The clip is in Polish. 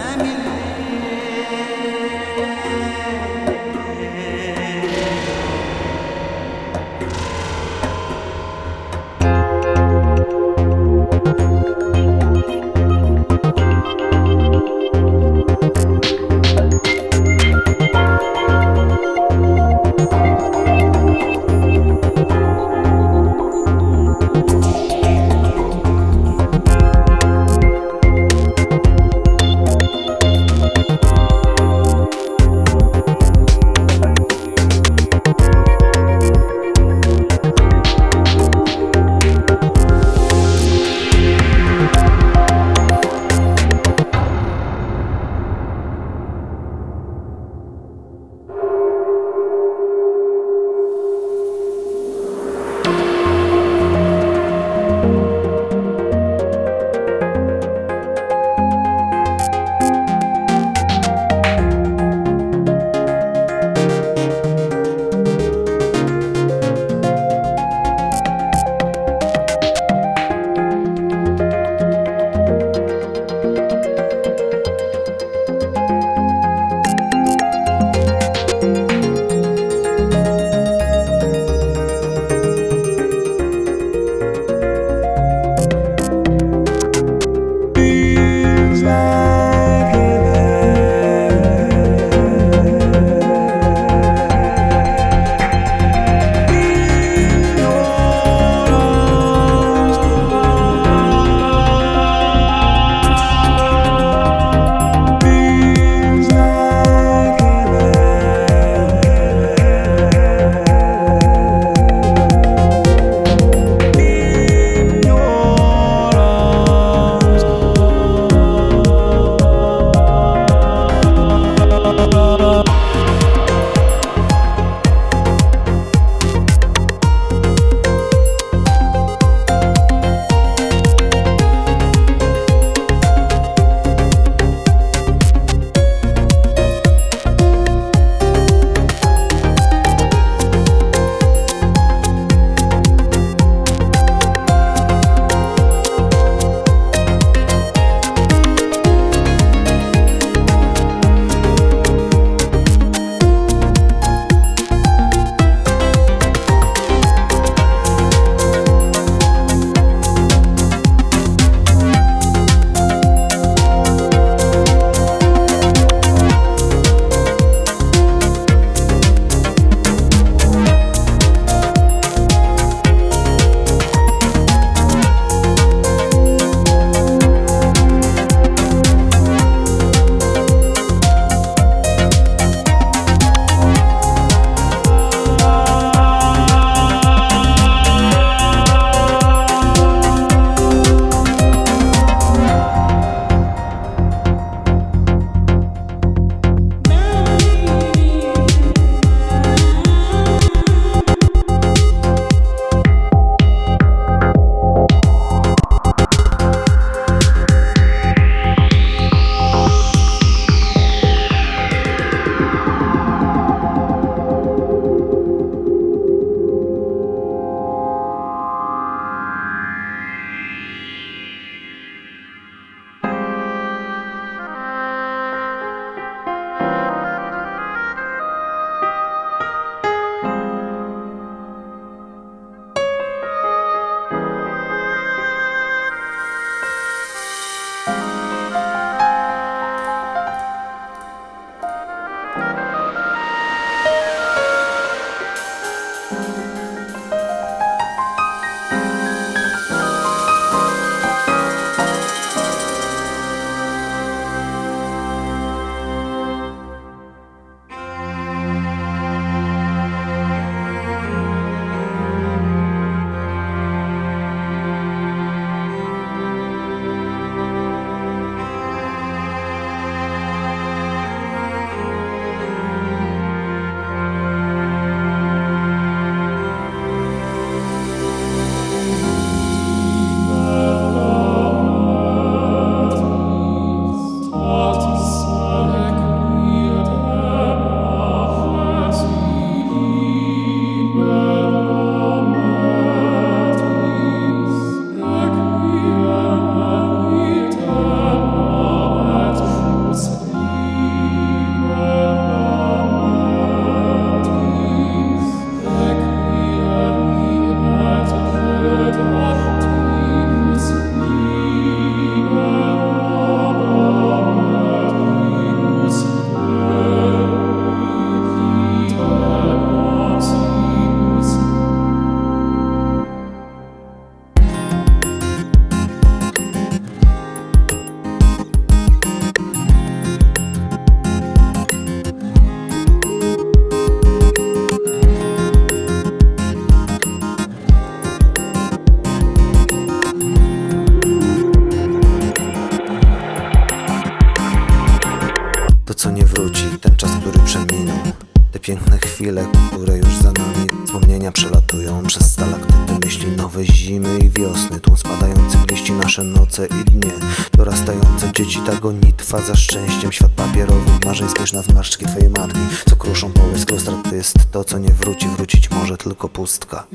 العالمين wróci ten czas, który przeminął. Te piękne chwile, które już za nami Wspomnienia przelatują przez stalaktyty myśli Nowe zimy i wiosny, tłum spadających liści Nasze noce i dnie, dorastające dzieci Ta gonitwa za szczęściem, świat papierowy Marzeń spójrz na zmarszczki twojej matki. Co kruszą połysk lustra, to jest to, co nie wróci. Wrócić może tylko pustka